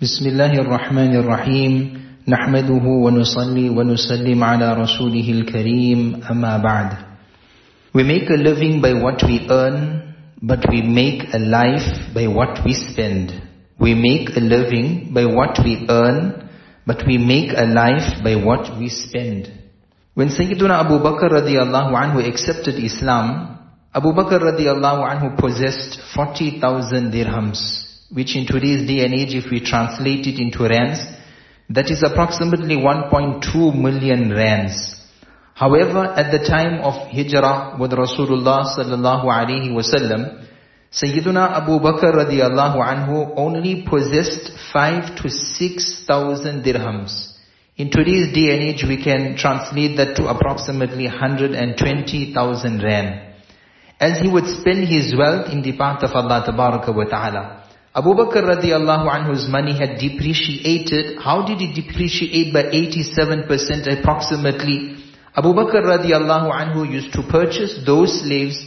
بسم الله الرحمن الرحيم نحمده ونصلي ونسلم على رسوله الكريم أما بعد We make a living by what we earn, but we make a life by what we spend. We make a living by what we earn, but we make a life by what we spend. When Sayyiduna Abu Bakr radiallahu anhu accepted Islam, Abu Bakr radiallahu anhu possessed 40,000 dirhams, which in today's day and age, if we translate it into rands, that is approximately 1.2 million rands. However, at the time of Hijrah with Rasulullah sallallahu alaihi wasallam, Sayyiduna Abu Bakr radiallahu anhu only possessed five to six thousand dirhams. In today's day and age, we can translate that to approximately 120,000 rand. As he would spend his wealth in the path of Allah wa ta'ala. Abu Bakr radiallahu anhu's money had depreciated. How did it depreciate by 87% approximately? Abu Bakr radiallahu anhu used to purchase those slaves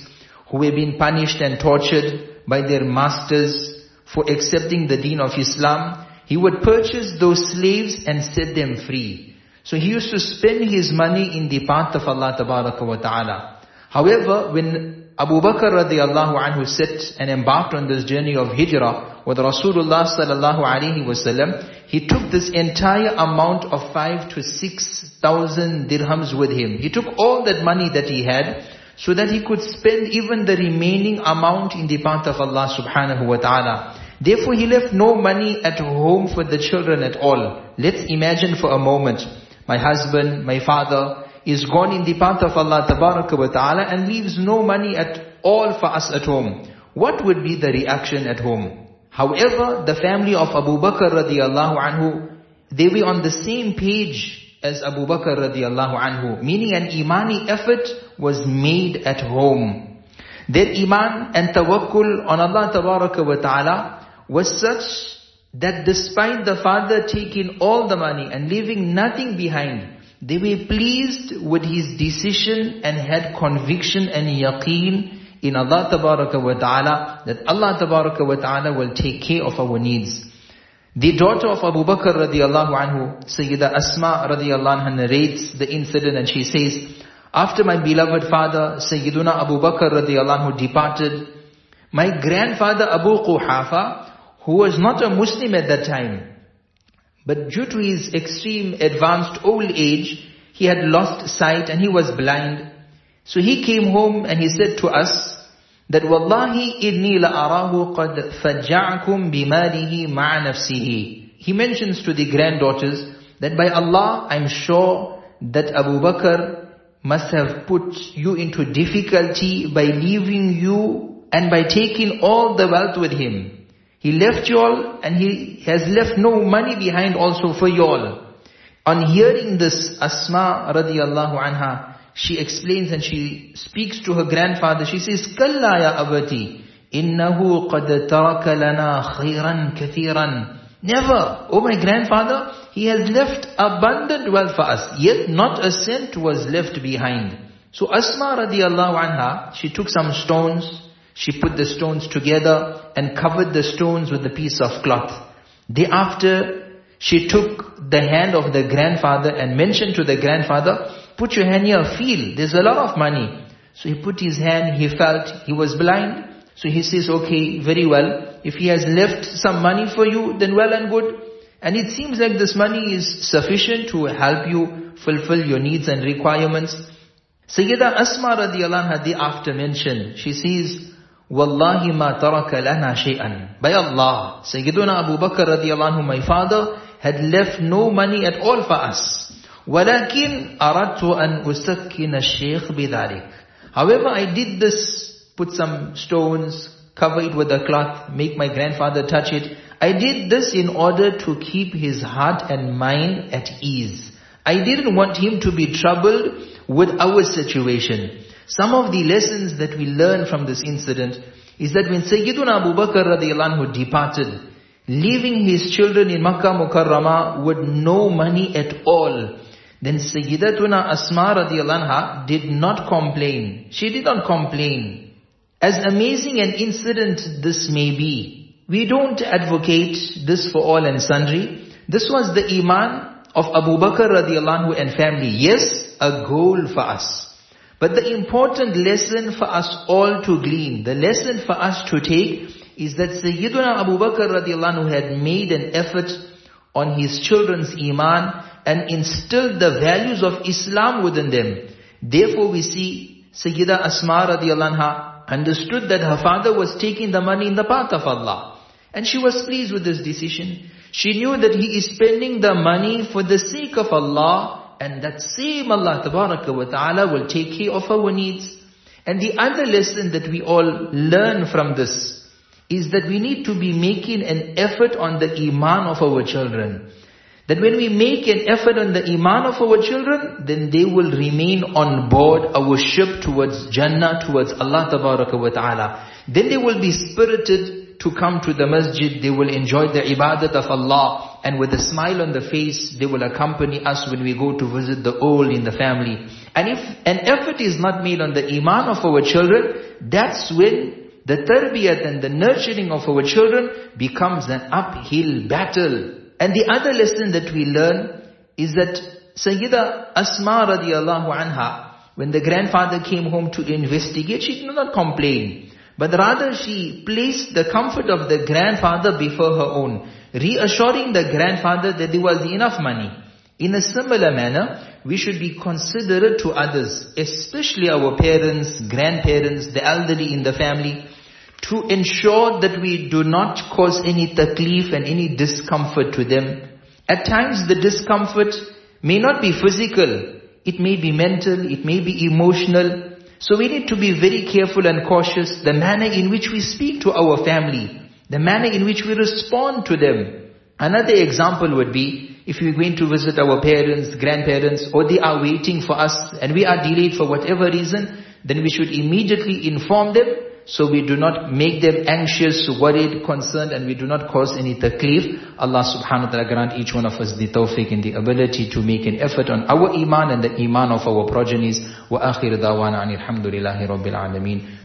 who were being punished and tortured by their masters for accepting the deen of Islam. He would purchase those slaves and set them free. So he used to spend his money in the path of Allah ta'ala. However, when Abu Bakr radiallahu anhu set and embarked on this journey of hijrah with Rasulullah sallallahu alaihi wasallam, he took this entire amount of five to six thousand dirhams with him. He took all that money that he had so that he could spend even the remaining amount in the path of Allah subhanahu wa ta'ala. Therefore he left no money at home for the children at all. Let's imagine for a moment, my husband, my father is gone in the path of Allah wa ta'ala and leaves no money at all for us at home. What would be the reaction at home? However, the family of Abu Bakr radiallahu anhu, they were on the same page as Abu Bakr radiallahu anhu, meaning an imani effort was made at home. Their iman and tawakkul on Allah wa ta'ala was such that despite the father taking all the money and leaving nothing behind, they were pleased with his decision and had conviction and yaqeen in Allah tabaraka wa ta'ala that Allah tabaraka wa ta'ala will take care of our needs. The daughter of Abu Bakr radiallahu anhu, Sayyida Asma radiallahu anha narrates the incident and she says, after my beloved father, Sayyiduna Abu Bakr radiallahu anhu departed, my grandfather Abu Quhafa, who was not a Muslim at that time, but due to his extreme advanced old age, he had lost sight and he was blind. So he came home and he said to us, that wallahi inni la'arahu qad fajja'akum bimalihi ma'a nafsihi. He mentions to the granddaughters that by Allah, I'm sure that Abu Bakr must have put you into difficulty by leaving you and by taking all the wealth with him. He left you all and he has left no money behind also for you all. On hearing this, Asma radiallahu anha, she explains and she speaks to her grandfather. She says, Kalla ya abati, innahu qad taraka lana khairan kathiran. Never, oh my grandfather, he has left abundant wealth for us, yet not a cent was left behind. So Asma radiallahu anha, she took some stones, she put the stones together and covered the stones with a piece of cloth. Thereafter, she took the hand of the grandfather and mentioned to the grandfather, Put your hand here, feel. There's a lot of money. So he put his hand, he felt, he was blind. So he says, okay, very well. If he has left some money for you, then well and good. And it seems like this money is sufficient to help you fulfill your needs and requirements. Sayyida Asma radiallahu anha after mentioned, she says, Wallahi ma taraka lana shay'an. By Allah, Sayyiduna Abu Bakr radiallahu anhu, my father, had left no money at all for us. ولكن أردت أن أسكن الشيخ بذلك. However, I did this, put some stones, cover it with a cloth, make my grandfather touch it. I did this in order to keep his heart and mind at ease. I didn't want him to be troubled with our situation. Some of the lessons that we learn from this incident is that when Sayyiduna Abu Bakr radiallahu anhu departed, leaving his children in Makkah Mukarramah with no money at all, then Sayyidatuna Asma radiallahu anha did not complain. She did not complain. As amazing an incident this may be, we don't advocate this for all and sundry. This was the iman of Abu Bakr radiallahu and family. Yes, a goal for us. But the important lesson for us all to glean, the lesson for us to take is that Sayyiduna Abu Bakr radiallahu anhu had made an effort on his children's iman and instilled the values of Islam within them. Therefore we see Sayyida Asma radiallahu anha understood that her father was taking the money in the path of Allah. And she was pleased with this decision. She knew that he is spending the money for the sake of Allah and that same Allah wa ta'ala will take care of our needs. And the other lesson that we all learn from this is that we need to be making an effort on the iman of our children. That when we make an effort on the iman of our children, then they will remain on board our ship towards Jannah, towards Allah wa ta'ala. Then they will be spirited to come to the masjid, they will enjoy the ibadat of Allah, and with a smile on the face, they will accompany us when we go to visit the old in the family. And if an effort is not made on the iman of our children, that's when the tarbiyat and the nurturing of our children becomes an uphill battle. And the other lesson that we learn is that Sayyida Asma radiallahu anha, when the grandfather came home to investigate, she did not complain. But rather she placed the comfort of the grandfather before her own, reassuring the grandfather that there was enough money. In a similar manner, we should be considerate to others, especially our parents, grandparents, the elderly in the family, to ensure that we do not cause any taklif and any discomfort to them. At times the discomfort may not be physical, it may be mental, it may be emotional. So we need to be very careful and cautious the manner in which we speak to our family, the manner in which we respond to them. Another example would be if we're going to visit our parents, grandparents, or they are waiting for us and we are delayed for whatever reason, then we should immediately inform them so we do not make them anxious, worried, concerned, and we do not cause any taklif. Allah subhanahu wa ta'ala grant each one of us the tawfiq and the ability to make an effort on our iman and the iman of our progenies. Wa akhir dawana alhamdulillahi rabbil alameen.